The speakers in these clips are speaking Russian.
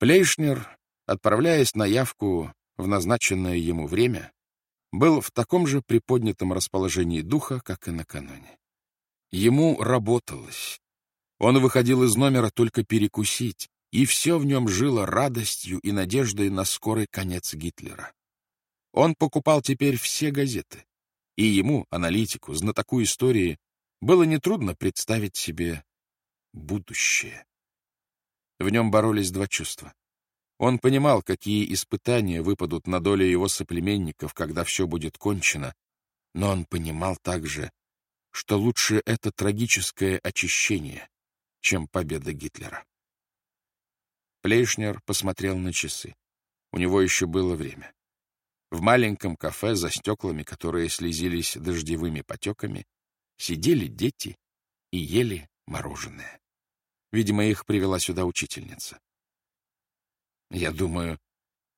Плейшнер, отправляясь на явку в назначенное ему время, был в таком же приподнятом расположении духа, как и накануне. Ему работалось. Он выходил из номера только перекусить, и все в нем жило радостью и надеждой на скорый конец Гитлера. Он покупал теперь все газеты, и ему, аналитику, знатоку истории, было нетрудно представить себе будущее. В нем боролись два чувства. Он понимал, какие испытания выпадут на долю его соплеменников, когда все будет кончено, но он понимал также, что лучше это трагическое очищение, чем победа Гитлера. Плейшнер посмотрел на часы. У него еще было время. В маленьком кафе за стеклами, которые слезились дождевыми потеками, сидели дети и ели мороженое. Видимо, их привела сюда учительница. «Я думаю,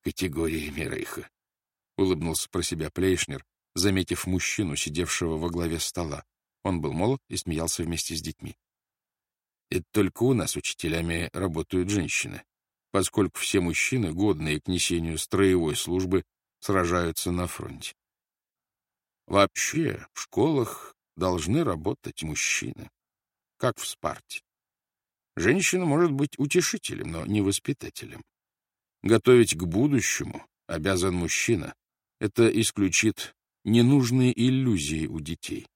категориями Рейха», — улыбнулся про себя Плейшнер, заметив мужчину, сидевшего во главе стола. Он был молод и смеялся вместе с детьми. «Это только у нас учителями работают женщины, поскольку все мужчины, годные к несению строевой службы, сражаются на фронте. Вообще, в школах должны работать мужчины, как в Спарте. Женщина может быть утешителем, но не воспитателем. Готовить к будущему обязан мужчина. Это исключит ненужные иллюзии у детей.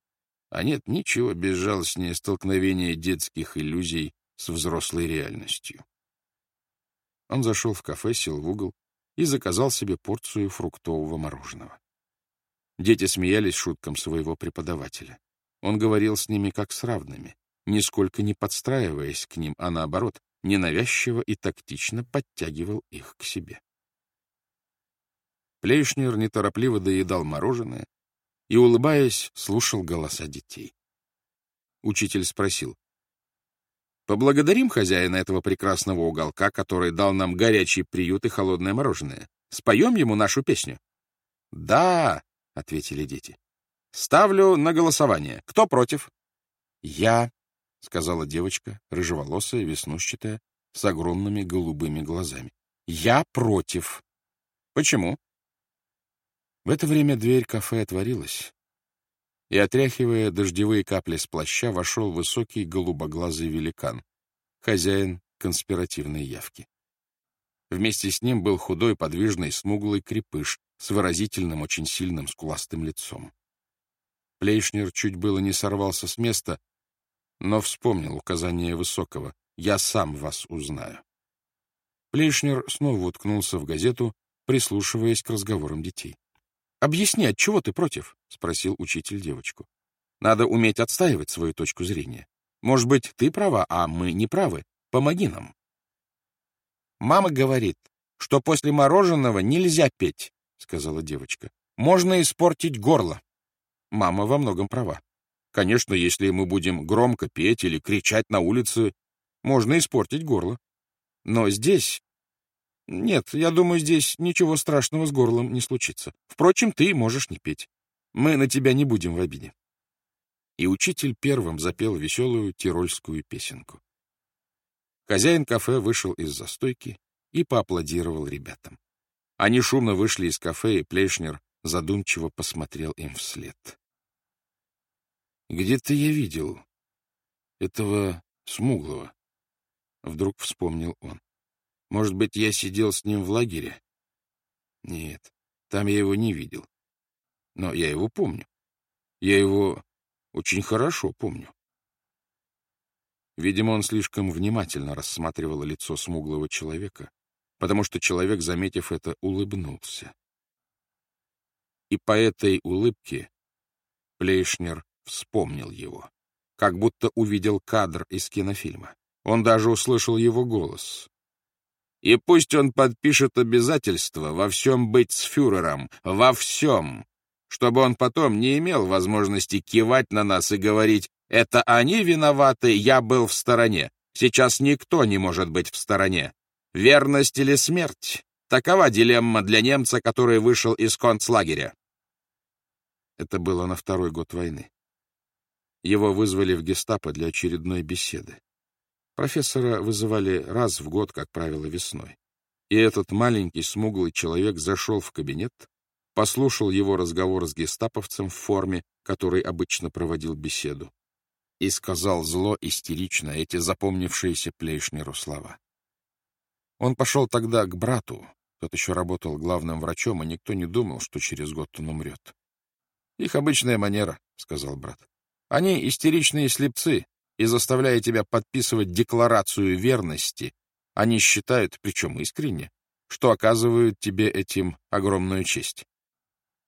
А нет ничего безжалостнее столкновения детских иллюзий с взрослой реальностью. Он зашел в кафе, сел в угол и заказал себе порцию фруктового мороженого. Дети смеялись шуткам своего преподавателя. Он говорил с ними как с равными, нисколько не подстраиваясь к ним, а наоборот, ненавязчиво и тактично подтягивал их к себе. Плейшнер неторопливо доедал мороженое и, улыбаясь, слушал голоса детей. Учитель спросил, Поблагодарим хозяина этого прекрасного уголка, который дал нам горячий приют и холодное мороженое. Споем ему нашу песню? — Да, — ответили дети. — Ставлю на голосование. Кто против? — Я, — сказала девочка, рыжеволосая, веснушчатая, с огромными голубыми глазами. — Я против. — Почему? В это время дверь кафе отворилась, и, отряхивая дождевые капли с плаща, вошел высокий голубоглазый великан, хозяин конспиративной явки. Вместе с ним был худой, подвижный, смуглый крепыш с выразительным, очень сильным, скуластым лицом. Плейшнер чуть было не сорвался с места, но вспомнил указание Высокого «Я сам вас узнаю». Плейшнер снова уткнулся в газету, прислушиваясь к разговорам детей. Объясни, от чего ты против? — спросил учитель девочку. — Надо уметь отстаивать свою точку зрения. Может быть, ты права, а мы не правы. Помоги нам. Мама говорит, что после мороженого нельзя петь, — сказала девочка. Можно испортить горло. Мама во многом права. Конечно, если мы будем громко петь или кричать на улице, можно испортить горло. Но здесь нет, я думаю, здесь ничего страшного с горлом не случится. Впрочем, ты можешь не петь. Мы на тебя не будем в обиде. И учитель первым запел веселую тирольскую песенку. Хозяин кафе вышел из застойки и поаплодировал ребятам. Они шумно вышли из кафе, и Плешнер задумчиво посмотрел им вслед. «Где-то я видел этого смуглого», — вдруг вспомнил он. Может быть, я сидел с ним в лагере? Нет, там я его не видел. Но я его помню. Я его очень хорошо помню. Видимо, он слишком внимательно рассматривал лицо смуглого человека, потому что человек, заметив это, улыбнулся. И по этой улыбке Плейшнер вспомнил его, как будто увидел кадр из кинофильма. Он даже услышал его голос. И пусть он подпишет обязательство во всем быть с фюрером, во всем, чтобы он потом не имел возможности кивать на нас и говорить «это они виноваты, я был в стороне». Сейчас никто не может быть в стороне. Верность или смерть — такова дилемма для немца, который вышел из концлагеря. Это было на второй год войны. Его вызвали в гестапо для очередной беседы. Профессора вызывали раз в год, как правило, весной. И этот маленький смуглый человек зашел в кабинет, послушал его разговор с гестаповцем в форме, который обычно проводил беседу, и сказал зло истерично эти запомнившиеся Плейшнеру слова. Он пошел тогда к брату, тот еще работал главным врачом, и никто не думал, что через год он умрет. — Их обычная манера, — сказал брат. — Они истеричные слепцы, и, заставляя тебя подписывать декларацию верности, они считают, причем искренне, что оказывают тебе этим огромную честь.